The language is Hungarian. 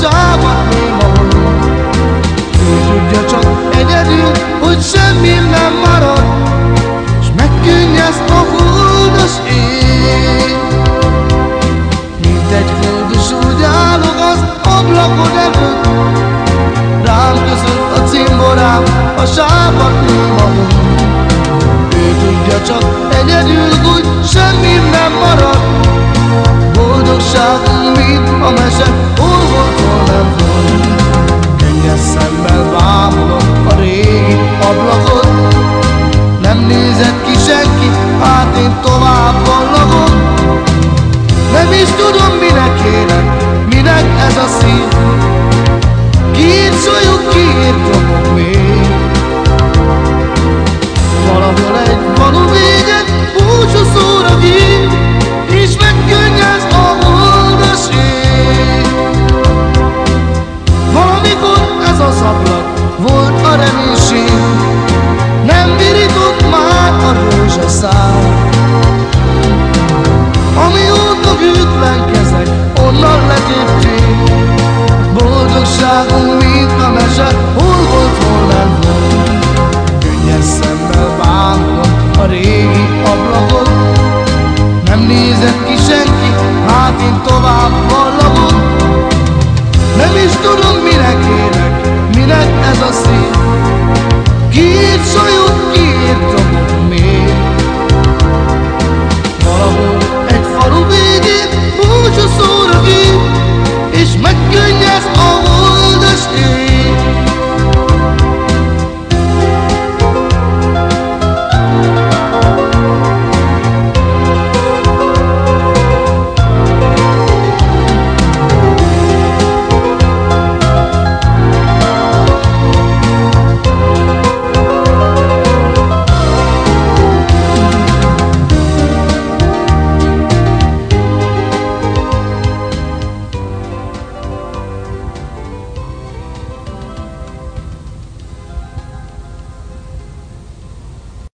sávat néma Ő tudja csak egyedül, hogy semmi nem marad S megkönnyez a holdas ég. Mint egy koldus úgy állok az ablakod előtt Rám köszött a cimborám, a sávat néma Ő tudja csak egyedül, hogy semmi nem marad. Boldogságunk, mint a mese, nem volt Könnyes szemmel a régi ablakot Nem nézett ki senki, hát én tovább rózsaszál Amióta hűtlen kezek onnan letépték. Boldogságunk, mint a mese,